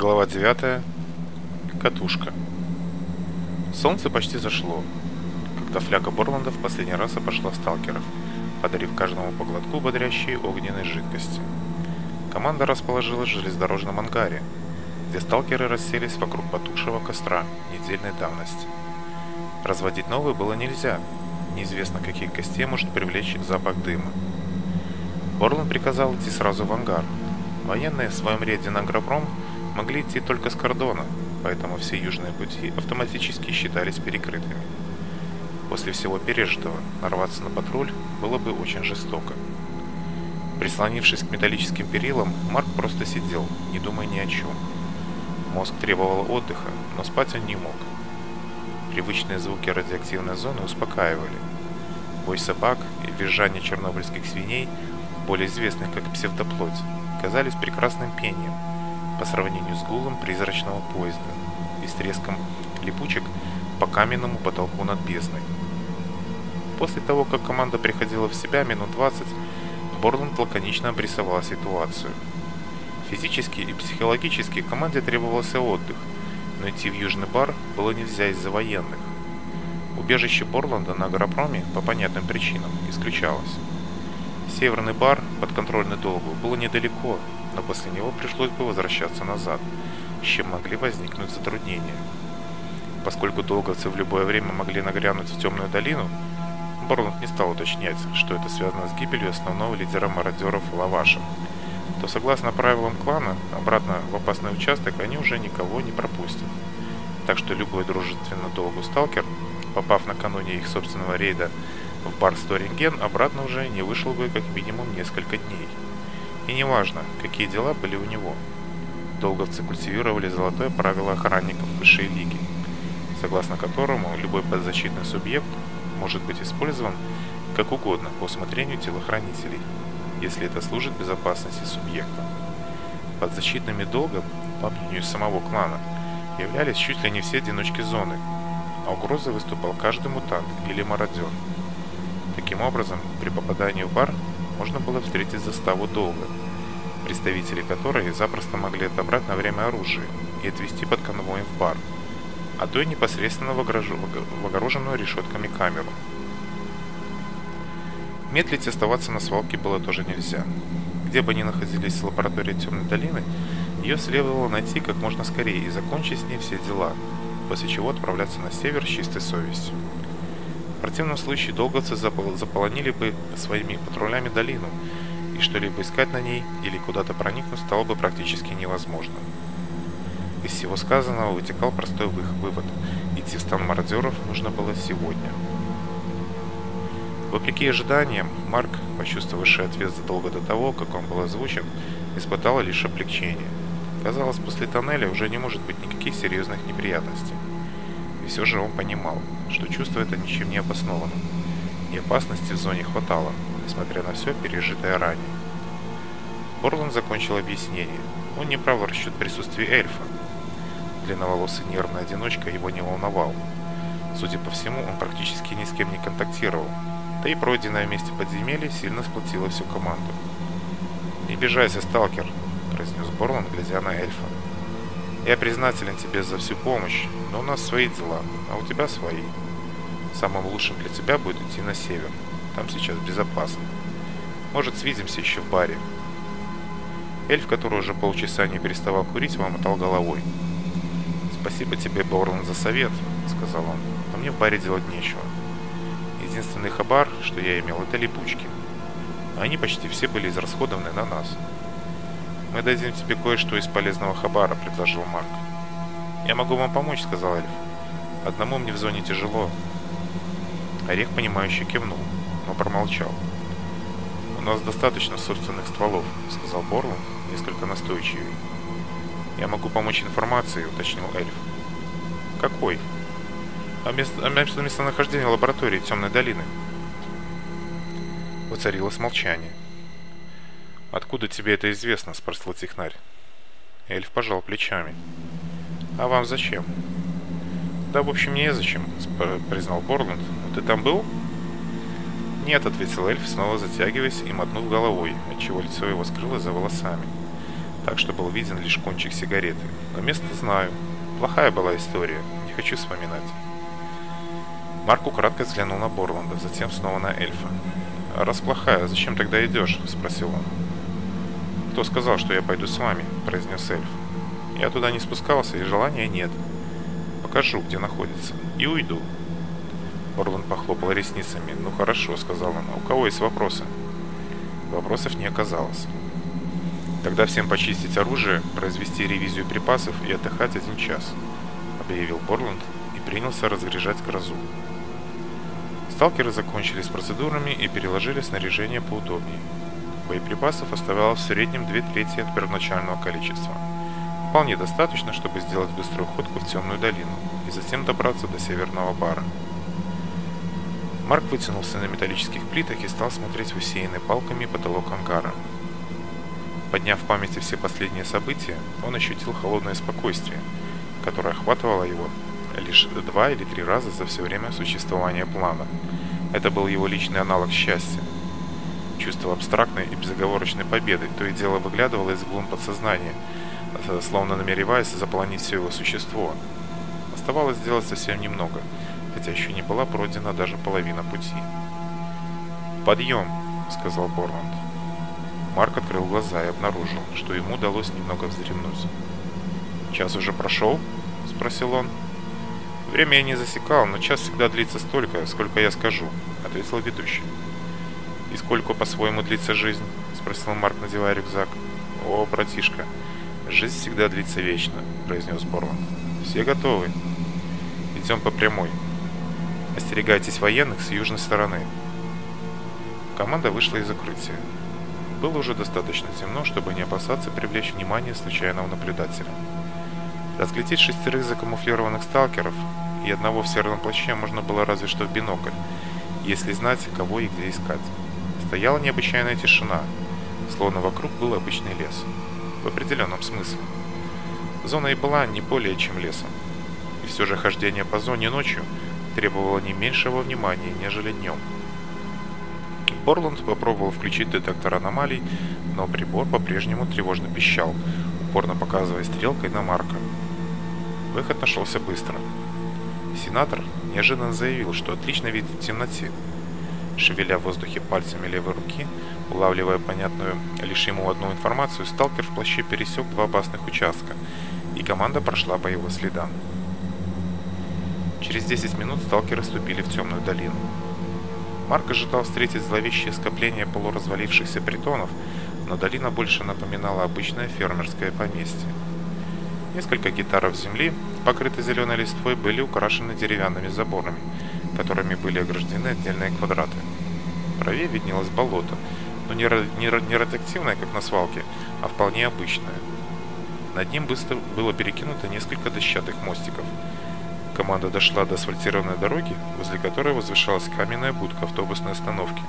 Глава 9. Катушка. Солнце почти зашло, когда фляга Борландов в последний раз обошла сталкеров, подарив каждому по глотку бодрящей огненной жидкости. Команда расположилась в железнодорожном ангаре, где сталкеры расселись вокруг потухшего костра недельной давности. Разводить новый было нельзя, неизвестно каких гостей может привлечь запах дыма. Борланд приказал идти сразу в ангар. Военные в своем рейде на агропром – могли идти только с кордона, поэтому все южные пути автоматически считались перекрытыми. После всего пережитого нарваться на патруль было бы очень жестоко. Прислонившись к металлическим перилам, Марк просто сидел, не думая ни о чем. Мозг требовал отдыха, но спать он не мог. Привычные звуки радиоактивной зоны успокаивали. Бой собак и визжание чернобыльских свиней, более известных как псевдоплоть, казались прекрасным пением – по сравнению с гулом призрачного поезда и с треском липучек по каменному потолку над бездной. После того, как команда приходила в себя минут 20, Борланд лаконично обрисовал ситуацию. Физически и психологически команде требовался отдых, но идти в Южный бар было нельзя из-за военных. Убежище Борланда на Агропроме по понятным причинам исключалось. Северный бар, подконтрольный долгу, было недалеко, но после него пришлось бы возвращаться назад, с чем могли возникнуть затруднения. Поскольку долговцы в любое время могли нагрянуть в темную долину, Борланд не стал уточнять, что это связано с гибелью основного лидера мародеров Лаваша, то согласно правилам клана, обратно в опасный участок они уже никого не пропустят. Так что любой дружественно долгу сталкер, попав накануне их собственного рейда в бар Сторинген, обратно уже не вышел бы как минимум несколько дней и неважно, какие дела были у него. Долговцы циркультивировали золотое правило охранников высшей лиги, согласно которому любой подзащитный субъект может быть использован как угодно по усмотрению телохранителей, если это служит безопасности субъекта. Подзащитными долгом, по мнению самого клана, являлись чуть ли не все одиночки зоны, а угрозой выступал каждый мутант или мародер. Таким образом, при попадании в бар можно было встретить заставу долго, представители которой запросто могли отобрать на время оружие и отвезти под конвоем в бар, а то и непосредственно в, огорож... в огороженную решетками камеру. Медлить оставаться на свалке было тоже нельзя. Где бы ни находились лаборатории Темной долины, ее следовало найти как можно скорее и закончить с ней все дела, после чего отправляться на север с чистой совестью. В противном случае долговцы заполонили бы своими патрулями долину, и что-либо искать на ней или куда-то проникнуть стало бы практически невозможно. Из всего сказанного вытекал простой вывод – идти в стан мародеров нужно было сегодня. Вопреки ожиданиям, Марк, почувствовавший ответ задолго до того, как он был озвучен, испытал лишь облегчение. Казалось, после тоннеля уже не может быть никаких серьезных неприятностей. И все же он понимал – что чувство это ничем не обосновано, и опасности в зоне хватало, несмотря на все пережитое ранее. Борланд закончил объяснение. Он не прав в расчет присутствия эльфа. Длинноволосый нервный одиночка его не волновал. Судя по всему, он практически ни с кем не контактировал, да и пройденное вместе подземелье сильно сплотило всю команду. «Не бежайся, сталкер», — произнес Борланд, глядя на эльфа. Я признателен тебе за всю помощь, но у нас свои дела, а у тебя свои. Самым лучшим для тебя будет идти на север. Там сейчас безопасно. Может, свидимся еще в баре. Эльф, который уже полчаса не переставал курить, вам мотал головой. «Спасибо тебе, Борланд, за совет», — сказал он. «Но мне в баре делать нечего. Единственный хабар, что я имел, это липучки. Они почти все были израсходованы на нас». Мы дадим тебе кое-что из полезного хабара», — предложил Марк. «Я могу вам помочь», — сказал Эльф. «Одному мне в зоне тяжело». Орех, понимающе кивнул, но промолчал. «У нас достаточно собственных стволов», — сказал Борланд, несколько настойчивее. «Я могу помочь информацией», — уточнил Эльф. «Какой?» «О, мест... о местонахождении лаборатории Темной долины». Воцарилось молчание. «Откуда тебе это известно?» – спросил технарь. Эльф пожал плечами. «А вам зачем?» «Да, в общем, незачем», – признал Борланд. «Ты там был?» «Нет», – ответил эльф, снова затягиваясь и мотнув головой, отчего лицо его скрылось за волосами. так что был виден лишь кончик сигареты. Но место знаю. Плохая была Кто сказал, что я пойду с вами», — произнес эльф. «Я туда не спускался, и желания нет. Покажу, где находится, и уйду». Орлан похлопал ресницами. «Ну хорошо», — сказал он. «У кого есть вопросы?» Вопросов не оказалось. «Тогда всем почистить оружие, произвести ревизию припасов и отдыхать один час», — объявил Борланд и принялся разгружать грозу. Сталкеры закончили с процедурами и переложили снаряжение поудобнее боеприпасов оставалось в среднем две трети от первоначального количества. Вполне достаточно, чтобы сделать быструю ходку в темную долину и затем добраться до северного бара. Марк вытянулся на металлических плитах и стал смотреть в усеянный палками потолок ангара. Подняв в памяти все последние события, он ощутил холодное спокойствие, которое охватывало его лишь два или три раза за все время существования плана. Это был его личный аналог счастья, чувство абстрактной и безоговорочной победы, то и дело выглядывало из глубин подсознания, э, словно намереваясь заполонить все его существо. Оставалось сделать совсем немного, хотя еще не была пройдена даже половина пути. «Подъем!» — сказал Борланд. Марк открыл глаза и обнаружил, что ему удалось немного вздремнуть. «Час уже прошел?» — спросил он. «Время я не засекал, но час всегда длится столько, сколько я скажу», — ответил ведущий. «И сколько, по-своему, длится жизнь?» – спросил Марк, надевая рюкзак. «О, братишка, жизнь всегда длится вечно», – произнес Борланд. «Все готовы?» «Идем по прямой. Остерегайтесь военных с южной стороны». Команда вышла из укрытия. Было уже достаточно темно, чтобы не опасаться привлечь внимание случайного наблюдателя. Разглядеть шестерых закамуфлированных сталкеров и одного в сером плаще можно было разве что в бинокль, если знать, кого и где искать. Стояла необычайная тишина, словно вокруг был обычный лес. В определенном смысле. Зона и была не более чем лесом. И все же хождение по зоне ночью требовало не меньшего внимания, нежели днем. Борланд попробовал включить детектор аномалий, но прибор по-прежнему тревожно пищал, упорно показывая стрелкой на Марка. Выход нашелся быстро. Сенатор неожиданно заявил, что отлично видит в темноте, шевеля в воздухе пальцами левой руки, улавливая понятную лишь ему одну информацию, сталкер в плаще пересек два опасных участка, и команда прошла по его следам. Через 10 минут сталкеры ступили в темную долину. Марк ожидал встретить зловещее скопление полуразвалившихся притонов, но долина больше напоминала обычное фермерское поместье. Несколько гитаров земли, покрытые зеленой листвой, были украшены деревянными заборами – которыми были ограждены отдельные квадраты. Правее виднелось болото, но не, не, не радиоактивное, как на свалке, а вполне обычное. Над ним быстро было перекинуто несколько дощатых мостиков. Команда дошла до асфальтированной дороги, возле которой возвышалась каменная будка автобусной остановки.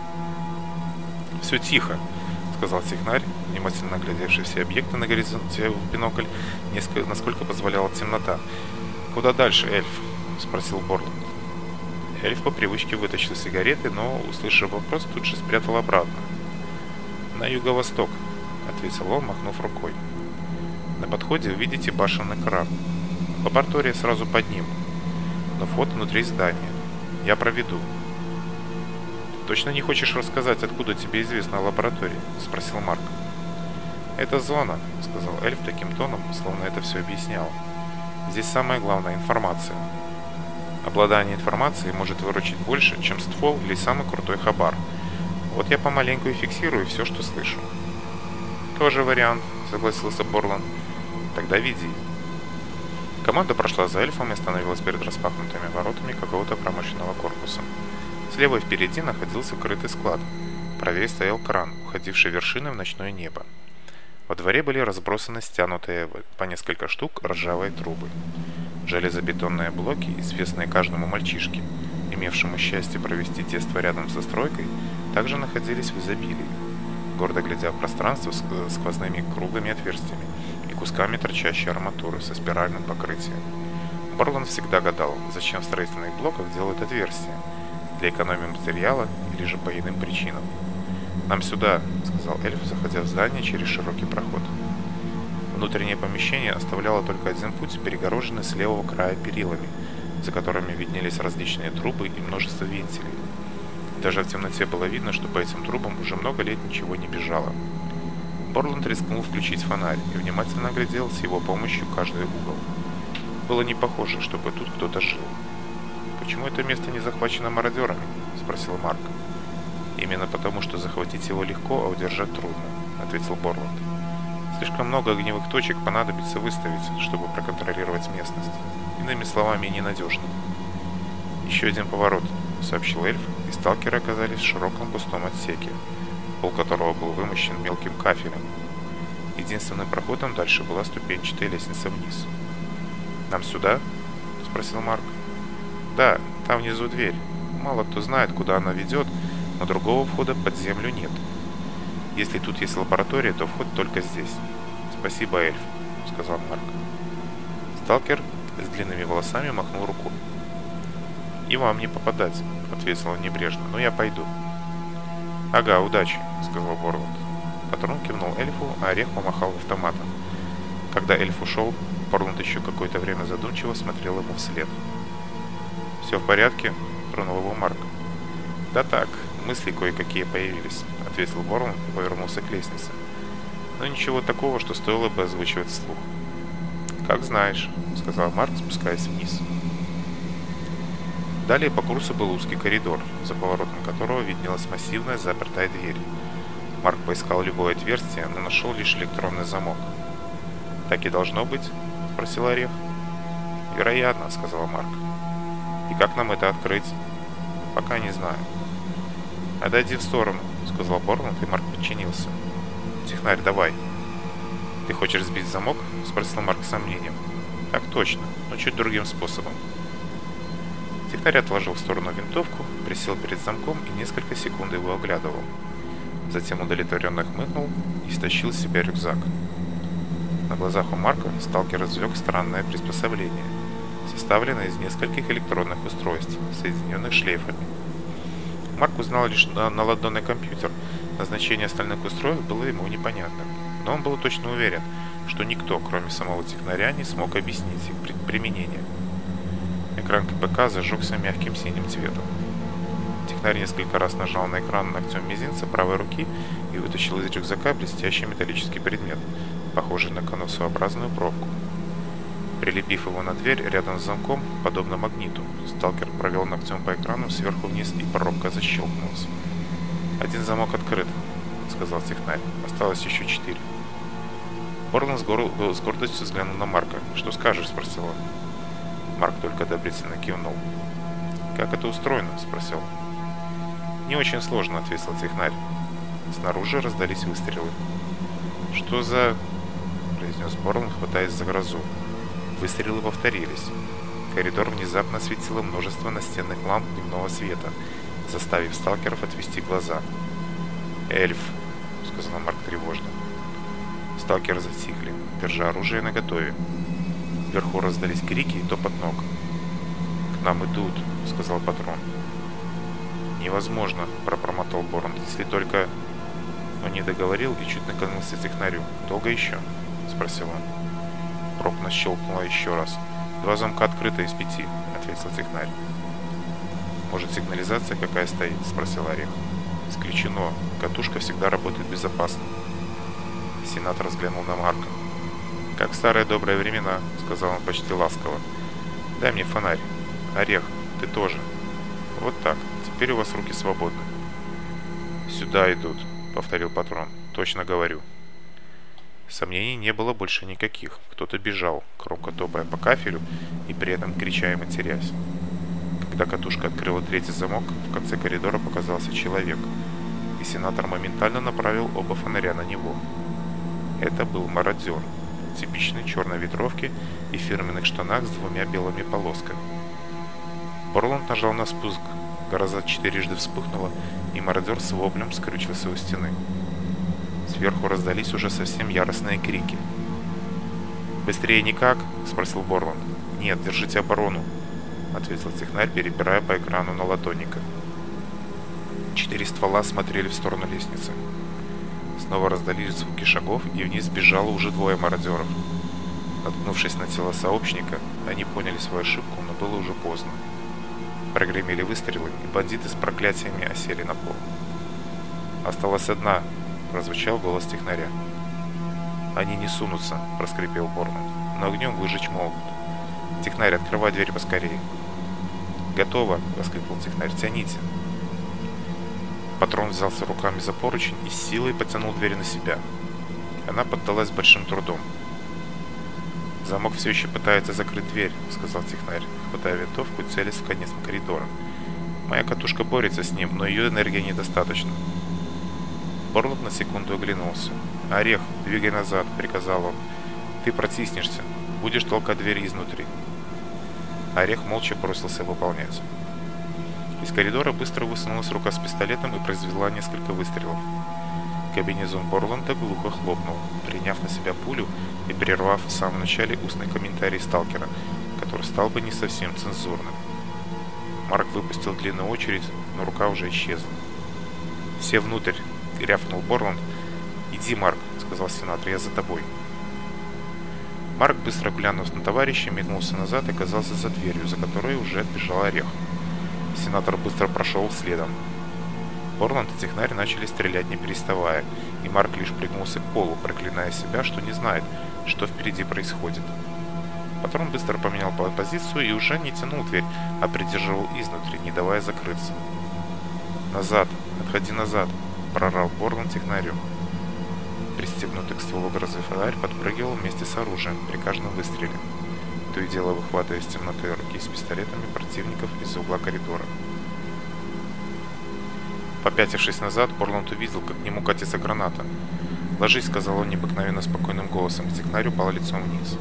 «Все тихо», — сказал технарь, внимательно глядевший все объекты на горизонте в бинокль, несколько, насколько позволяла темнота. «Куда дальше, эльф?» — спросил Борт. Эльф по привычке вытащил сигареты, но, услышав вопрос, тут же спрятал обратно. «На юго-восток», — ответил он, махнув рукой. «На подходе увидите башенный кран. Лаборатория сразу под ним, но вход внутри здания. Я проведу». «Точно не хочешь рассказать, откуда тебе известна лаборатория? – спросил Марк. «Это зона», — сказал эльф таким тоном, словно это все объяснял. «Здесь самая главная информация». Обладание информацией может выручить больше, чем ствол или самый крутой хабар. Вот я помаленьку и фиксирую все, что слышу. Тоже вариант, согласился Борлан. Тогда веди. Команда прошла за эльфом и остановилась перед распахнутыми воротами какого-то промышленного корпуса. Слева и впереди находился крытый склад. Правее стоял кран, уходивший вершиной в ночное небо. Во дворе были разбросаны стянутые по несколько штук ржавые трубы железобетонные блоки, известные каждому мальчишке, имевшему счастье провести детство рядом со стройкой, также находились в изобилии, гордо глядя в пространство с э, сквозными круглыми отверстиями и кусками торчащей арматуры со спиральным покрытием. Барлон всегда гадал, зачем в строительных блоках делают отверстия, для экономии материала или же по иным причинам. «Нам сюда», — сказал эльф, заходя в здание через широкий проход. Внутреннее помещение оставляло только один путь, перегороженный с левого края перилами, за которыми виднелись различные трубы и множество вентилей. Даже в темноте было видно, что по этим трубам уже много лет ничего не бежало. Борланд рискнул включить фонарь и внимательно оглядел с его помощью каждый угол. Было не похоже, чтобы тут кто-то жил. «Почему это место не захвачено мародерами?» – спросил Марк. «Именно потому, что захватить его легко, а удержать трудно», – ответил Борланд. Слишком много огневых точек понадобится выставить, чтобы проконтролировать местность. Иными словами, ненадежно. Еще один поворот, сообщил эльф, и сталкеры оказались в широком пустом отсеке, пол которого был вымощен мелким кафелем. Единственным проходом дальше была ступенчатая лестница вниз. «Нам сюда?» – спросил Марк. «Да, там внизу дверь. Мало кто знает, куда она ведет, но другого входа под землю нет». Если тут есть лаборатория, то вход только здесь. Спасибо, эльф, сказал Марк. Сталкер с длинными волосами махнул рукой. И вам не попадать, ответил он небрежно, но я пойду. Ага, удачи, сказал Борланд. Патрон кивнул эльфу, а орех помахал автоматом. Когда эльф ушел, Борланд еще какое-то время задумчиво смотрел ему вслед. «Все в порядке?» – тронул его Марк. «Да так», мысли кое-какие появились», — ответил Борн, и повернулся к лестнице. «Но ничего такого, что стоило бы озвучивать вслух». «Как знаешь», — сказал Марк, спускаясь вниз. Далее по курсу был узкий коридор, за поворотом которого виднелась массивная запертая дверь. Марк поискал любое отверстие, но нашел лишь электронный замок. «Так и должно быть?» – спросил Орех. «Вероятно», – сказал Марк. «И как нам это открыть?» «Пока не знаю». «Отойди в сторону», — сказал Борнат, и Марк подчинился. «Технарь, давай». «Ты хочешь сбить замок?» — спросил Марк с сомнением. «Так точно, но чуть другим способом». Технарь отложил в сторону винтовку, присел перед замком и несколько секунд его оглядывал. Затем удовлетворенно хмыкнул и стащил с себя рюкзак. На глазах у Марка сталкер извлек странное приспособление, составленное из нескольких электронных устройств, соединенных шлейфами. Марк узнал лишь на ладонный компьютер. Назначение остальных устройств было ему непонятно. Но он был точно уверен, что никто, кроме самого технаря, не смог объяснить их применение. Экран КПК зажегся мягким синим цветом. Технарь несколько раз нажал на экран ногтем мизинца правой руки и вытащил из рюкзака блестящий металлический предмет, похожий на конусообразную пробку. Прилепив его на дверь рядом с замком, подобно магниту, сталкер провел ногтем по экрану сверху вниз и пробка защелкнулась. «Один замок открыт», — сказал технарь. «Осталось еще четыре». Орлан с, гор... с гордостью взглянул на Марка. «Что скажешь?» — спросил он. Марк только одобрительно кивнул. «Как это устроено?» — спросил. «Не очень сложно», — ответил технарь. Снаружи раздались выстрелы. «Что за...» — произнес Борлан, хватаясь за грозу. Выстрелы повторились. Коридор внезапно светило множество настенных ламп дневного света, заставив сталкеров отвести глаза. «Эльф», — сказал Марк тревожно. Сталкеры затихли, держа оружие наготове. Вверху раздались крики и топот ног. «К нам идут», — сказал патрон. «Невозможно», — пропромотал Борн, — «если только...» Он не договорил и чуть наклонился технарю. «Долго еще?» — спросил он. Крупно щелкнула еще раз. Два замка открыто из пяти, ответил технарь. Может, сигнализация какая стоит? Спросил Орех. Исключено. Катушка всегда работает безопасно. Сенатор взглянул на Марка. «Как старые добрые времена», — сказал он почти ласково. «Дай мне фонарь. Орех, ты тоже. Вот так. Теперь у вас руки свободны». «Сюда идут», — повторил патрон. «Точно говорю». Сомнений не было больше никаких. Кто-то бежал, громко топая по кафелю и при этом крича и матерясь. Когда катушка открыла третий замок, в конце коридора показался человек, и сенатор моментально направил оба фонаря на него. Это был мародер, в типичной черной ветровке и фирменных штанах с двумя белыми полосками. Борланд нажал на спуск, гроза четырежды вспыхнула, и мародер с воблем скрючился у стены сверху раздались уже совсем яростные крики. «Быстрее никак?» – спросил Борланд. «Нет, держите оборону», – ответил технарь, перебирая по экрану на латоника. Четыре ствола смотрели в сторону лестницы. Снова раздались звуки шагов, и вниз бежало уже двое мародеров. Наткнувшись на тело сообщника, они поняли свою ошибку, но было уже поздно. Прогремели выстрелы, и бандиты с проклятиями осели на пол. Осталась одна прозвучал голос технаря. «Они не сунутся», — проскрипел Борман. «Но огнем выжечь могут». «Технарь, открывай дверь поскорее». «Готово», — воскликнул технарь. «Тяните». Патрон взялся руками за поручень и силой потянул дверь на себя. Она поддалась большим трудом. «Замок все еще пытается закрыть дверь», — сказал технарь, хватая винтовку, целясь в конец коридора. «Моя катушка борется с ним, но ее энергии недостаточно». Борлов на секунду оглянулся. «Орех, двигай назад», — приказал он. «Ты протиснешься. Будешь толкать дверь изнутри». Орех молча бросился выполнять. Из коридора быстро высунулась рука с пистолетом и произвела несколько выстрелов. Кабинезон Борланда глухо хлопнул, приняв на себя пулю и прервав в самом начале устный комментарий сталкера, который стал бы не совсем цензурным. Марк выпустил длинную очередь, но рука уже исчезла. «Все внутрь!» — рявкнул Борланд. «Иди, Марк», — сказал сенатор, — «я за тобой». Марк быстро глянув на товарища, метнулся назад и оказался за дверью, за которой уже отбежал орех. Сенатор быстро прошел следом. Борланд и технарь начали стрелять, не переставая, и Марк лишь пригнулся к полу, проклиная себя, что не знает, что впереди происходит. Патрон быстро поменял позицию и уже не тянул дверь, а придерживал изнутри, не давая закрыться. «Назад! Отходи назад!» прорал Борланд сигнарем. Пристегнутый к стволу грозы фонарь подпрыгивал вместе с оружием при каждом выстреле, то и дело выхватывая из темноты руки с пистолетами противников из угла коридора. Попятившись назад, Борланд увидел, как к нему катится граната. «Ложись», — сказал он необыкновенно спокойным голосом, сигнарю пало лицом вниз.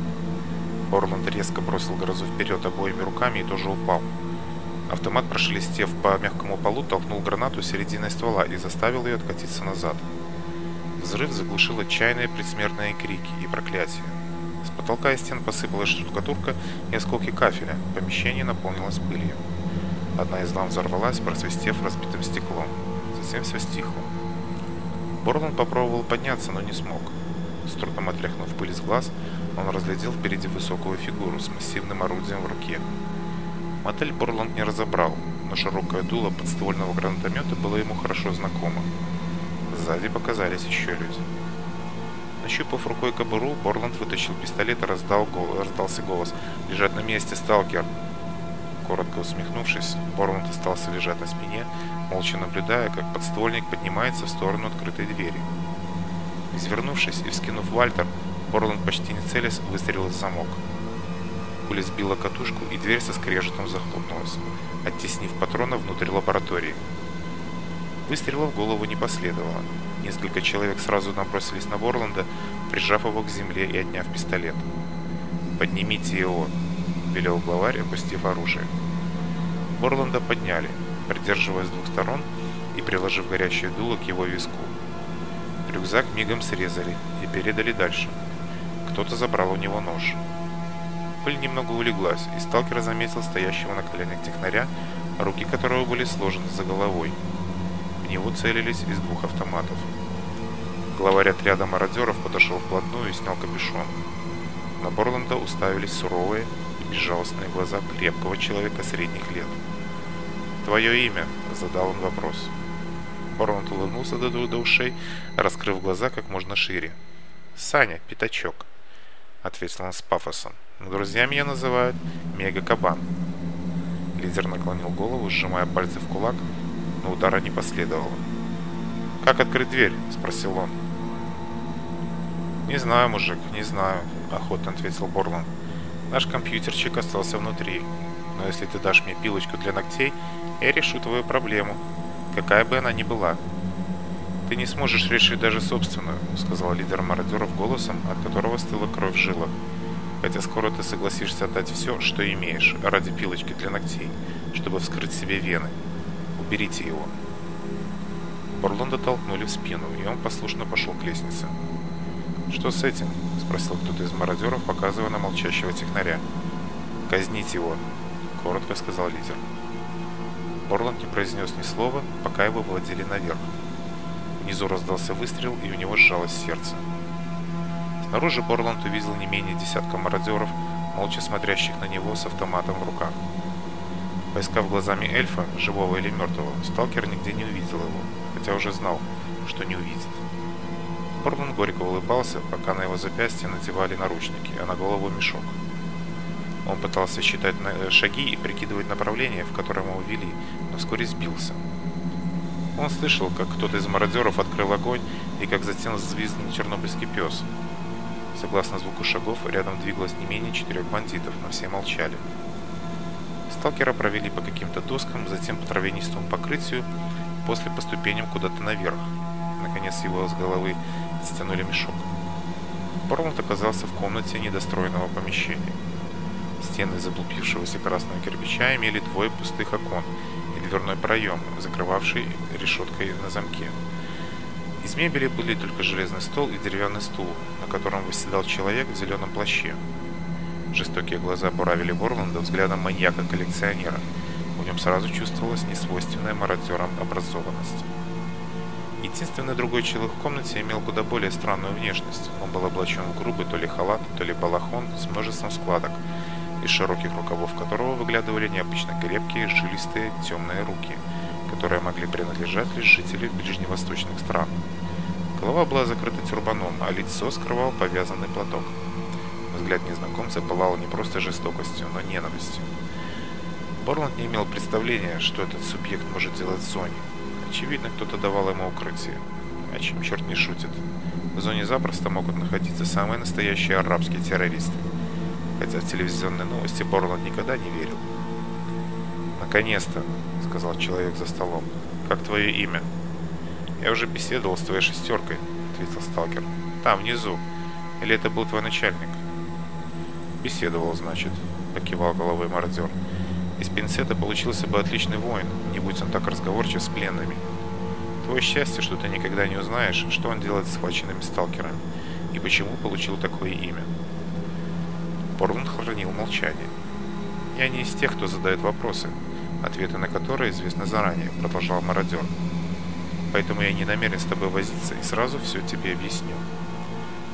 Борланд резко бросил грозу вперед обоими руками и тоже «Упал». Автомат прошелестев по мягкому полу, толкнул гранату серединой ствола и заставил ее откатиться назад. Взрыв заглушил отчаянные предсмертные крики и проклятия. С потолка и стен посыпалась штукатурка и осколки кафеля, помещение наполнилось пылью. Одна из лам взорвалась, просвистев разбитым стеклом. Затем все стихло. Борланд попробовал подняться, но не смог. С трудом отряхнув пыль с глаз, он разглядел впереди высокую фигуру с массивным орудием в руке. Мотель Борланд не разобрал, но широкое дуло подствольного гранатомета было ему хорошо знакомо. Сзади показались еще люди. Нащупав рукой кобуру, Борланд вытащил пистолет и раздал голос, раздался голос. «Лежать на месте, сталкер!» Коротко усмехнувшись, Борланд остался лежать на спине, молча наблюдая, как подствольник поднимается в сторону открытой двери. Извернувшись и вскинув Вальтер, Борланд почти не целясь выстрелил в замок. Пуля сбила катушку, и дверь со скрежетом захлопнулась, оттеснив патрона внутрь лаборатории. Выстрела в голову не последовало. Несколько человек сразу набросились на Борланда, прижав его к земле и отняв пистолет. «Поднимите его!» – велел главарь, опустив оружие. Борланда подняли, придерживая с двух сторон и приложив горящее дуло к его виску. Рюкзак мигом срезали и передали дальше. Кто-то забрал у него нож. Пыль немного улеглась, и сталкер заметил стоящего на коленях технаря, руки которого были сложены за головой. В него целились из двух автоматов. Главарь отряда мародеров подошел вплотную и снял капюшон. На Борланда уставились суровые и безжалостные глаза крепкого человека средних лет. «Твое имя?» – задал он вопрос. Борланд улыбнулся до, до ушей, раскрыв глаза как можно шире. «Саня, пятачок» ответил он с пафосом. Но друзья меня называют Мега-кабан. Лидер наклонил голову, сжимая пальцы в кулак, но удара не последовало. «Как открыть дверь?» – спросил он. «Не знаю, мужик, не знаю», – охотно ответил Борлан. «Наш компьютерчик остался внутри, но если ты дашь мне пилочку для ногтей, я решу твою проблему, какая бы она ни была». Ты не сможешь решить даже собственную, сказал лидер мародеров голосом, от которого стыла кровь в жилах. Хотя скоро ты согласишься отдать все, что имеешь, ради пилочки для ногтей, чтобы вскрыть себе вены. Уберите его. Бурлонда толкнули в спину, и он послушно пошел к лестнице. «Что с этим?» – спросил кто-то из мародеров, показывая на молчащего технаря. «Казнить его!» – коротко сказал лидер. Орланд не произнес ни слова, пока его владели наверх. Внизу раздался выстрел, и у него сжалось сердце. Снаружи Борланд увидел не менее десятка мародеров, молча смотрящих на него с автоматом в руках. Поискав глазами эльфа, живого или мертвого, сталкер нигде не увидел его, хотя уже знал, что не увидит. Борланд горько улыбался, пока на его запястье надевали наручники, а на голову мешок. Он пытался считать э, шаги и прикидывать направление, в котором его вели, но вскоре сбился. Он слышал, как кто-то из мародеров открыл огонь и как затем взвизгнул чернобыльский пес. Согласно звуку шагов, рядом двигалось не менее четырех бандитов, но все молчали. Сталкера провели по каким-то доскам, затем по травянистому покрытию, после по ступеням куда-то наверх. Наконец его с головы стянули мешок. Пормут оказался в комнате недостроенного помещения. Стены заблупившегося красного кирпича имели двое пустых окон – дверной проем, закрывавший решеткой на замке. Из мебели были только железный стол и деревянный стул, на котором восседал человек в зеленом плаще. Жестокие глаза буравили Борланда взглядом маньяка-коллекционера. В нем сразу чувствовалась несвойственная мародерам образованность. Единственный другой человек в комнате имел куда более странную внешность. Он был облачен в грубый то ли халат, то ли балахон с множеством складок – из широких рукавов которого выглядывали необычно крепкие, жилистые, темные руки, которые могли принадлежать лишь жителям ближневосточных стран. Голова была закрыта тюрбаном, а лицо скрывал повязанный платок. Взгляд незнакомца пылал не просто жестокостью, но ненавистью. Борланд не имел представления, что этот субъект может делать в Зоне. Очевидно, кто-то давал ему укрытие. О а чем черт не шутит. В зоне запросто могут находиться самые настоящие арабские террористы. Хотя телевизионные новости Борланд никогда не верил. «Наконец-то», — сказал человек за столом, — «как твое имя?» «Я уже беседовал с твоей шестеркой», — ответил сталкер. «Там, внизу. Или это был твой начальник?» «Беседовал, значит», — покивал головой мародер. «Из пинцета получился бы отличный воин, не будь он так разговорчив с пленными. Твое счастье, что ты никогда не узнаешь, что он делает с схваченными сталкерами и почему получил такое имя». Порлун хранил молчание. «Я не из тех, кто задает вопросы, ответы на которые известны заранее», — продолжал мародер. «Поэтому я не намерен с тобой возиться и сразу все тебе объясню.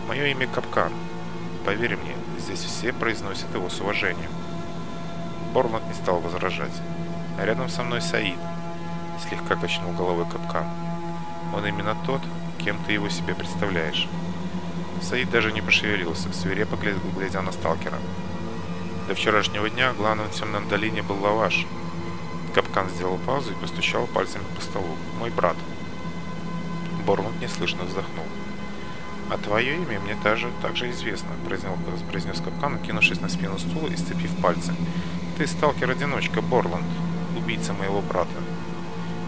Мое имя Капкан. Поверь мне, здесь все произносят его с уважением». Борланд не стал возражать. А «Рядом со мной Саид», — слегка качнул головой Капкан. «Он именно тот, кем ты его себе представляешь». Саид даже не пошевелился, свирепо глядя на сталкера. До вчерашнего дня главным всем на долине был лаваш. Капкан сделал паузу и постучал пальцами по столу. «Мой брат». Бормут неслышно вздохнул. «А твое имя мне даже так же известно», — произнес, произнес Капкан, кинувшись на спину стула и сцепив пальцы. «Ты сталкер-одиночка, Борланд, убийца моего брата.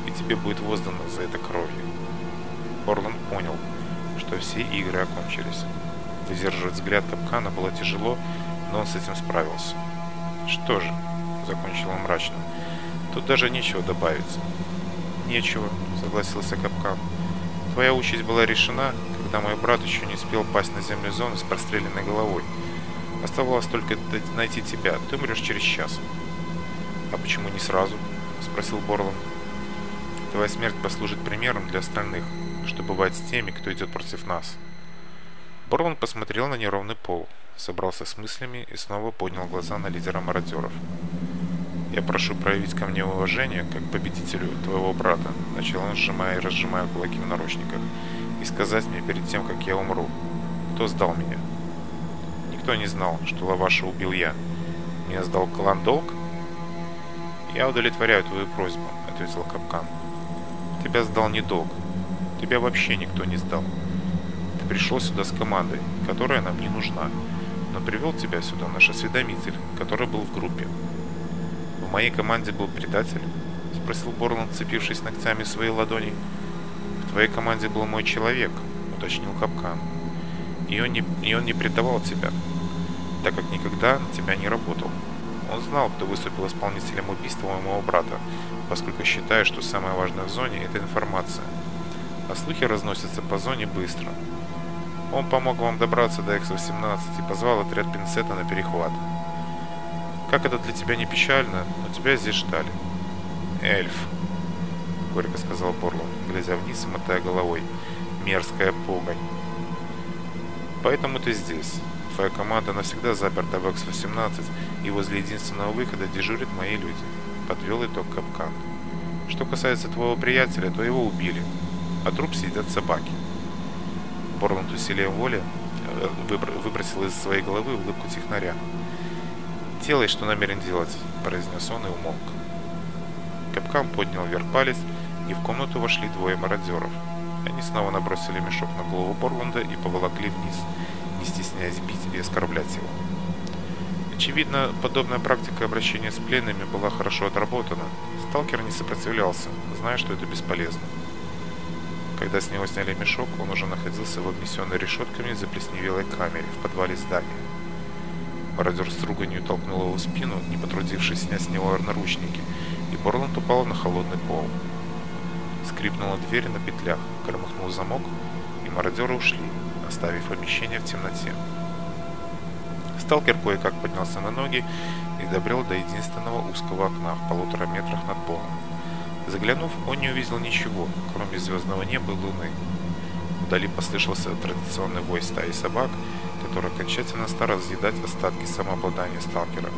И тебе будет воздано за это кровью». Борланд понял — что все игры окончились. Выдерживать взгляд Тапкана было тяжело, но он с этим справился. «Что же?» – закончил он мрачно. «Тут даже нечего добавиться. «Нечего», – согласился Капкан. «Твоя участь была решена, когда мой брат еще не успел пасть на землю зоны с простреленной головой. Оставалось только найти тебя. Ты умрешь через час». «А почему не сразу?» – спросил Борланд. «Твоя смерть послужит примером для остальных». что бывает с теми, кто идет против нас. Борланд посмотрел на неровный пол, собрался с мыслями и снова поднял глаза на лидера мародеров. «Я прошу проявить ко мне уважение, как победителю твоего брата», начал он, сжимая и разжимая кулаки в наручниках, «и сказать Тебя вообще никто не сдал. Ты пришел сюда с командой, которая нам не нужна. Но привел тебя сюда наш осведомитель, который был в группе. В моей команде был предатель? Спросил Борланд, цепившись ногтями в свои ладони. В твоей команде был мой человек, уточнил Капкан. И он не, и он не предавал тебя, так как никогда на тебя не работал. Он знал, кто выступил исполнителем убийства моего брата, поскольку считает, что самое важное в зоне – это информация. А Слухи разносятся по зоне быстро. Он помог вам добраться до X-18 и позвал отряд пинцета на перехват. Как это для тебя не печально, но тебя здесь ждали. Эльф, горько сказал Борлон, глядя вниз и мотая головой. Мерзкая погонь. Поэтому ты здесь. Твоя команда навсегда заперта в X-18, и возле единственного выхода дежурят мои люди. Подвел итог капкан. Что касается твоего приятеля, то его убили а труп съедят собаки. Порнутую усилием воли э, выбросил из своей головы улыбку технаря. «Делай, что намерен делать», – произнес он и умолк. Капкан поднял вверх палец, и в комнату вошли двое мародеров. Они снова набросили мешок на голову Порланда и поволокли вниз, не стесняясь бить и оскорблять его. Очевидно, подобная практика обращения с пленными была хорошо отработана. Сталкер не сопротивлялся, зная, что это бесполезно. Когда с него сняли мешок, он уже находился в обнесенной решетками заплесневелой камере в подвале здания. Мародер с руганью толкнул его в спину, не потрудившись снять с него наручники, и Борланд упал на холодный пол. Скрипнула дверь на петлях, громыхнул замок, и мародеры ушли, оставив помещение в темноте. Сталкер кое-как поднялся на ноги и добрел до единственного узкого окна в полутора метрах над полом. Заглянув, он не увидел ничего, кроме звездного неба и луны. Вдали послышался традиционный вой стаи собак, который окончательно стал разъедать остатки самообладания сталкера.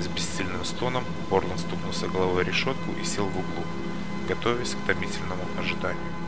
С бессильным стоном Борланд стукнулся головой решетку и сел в углу, готовясь к томительному ожиданию.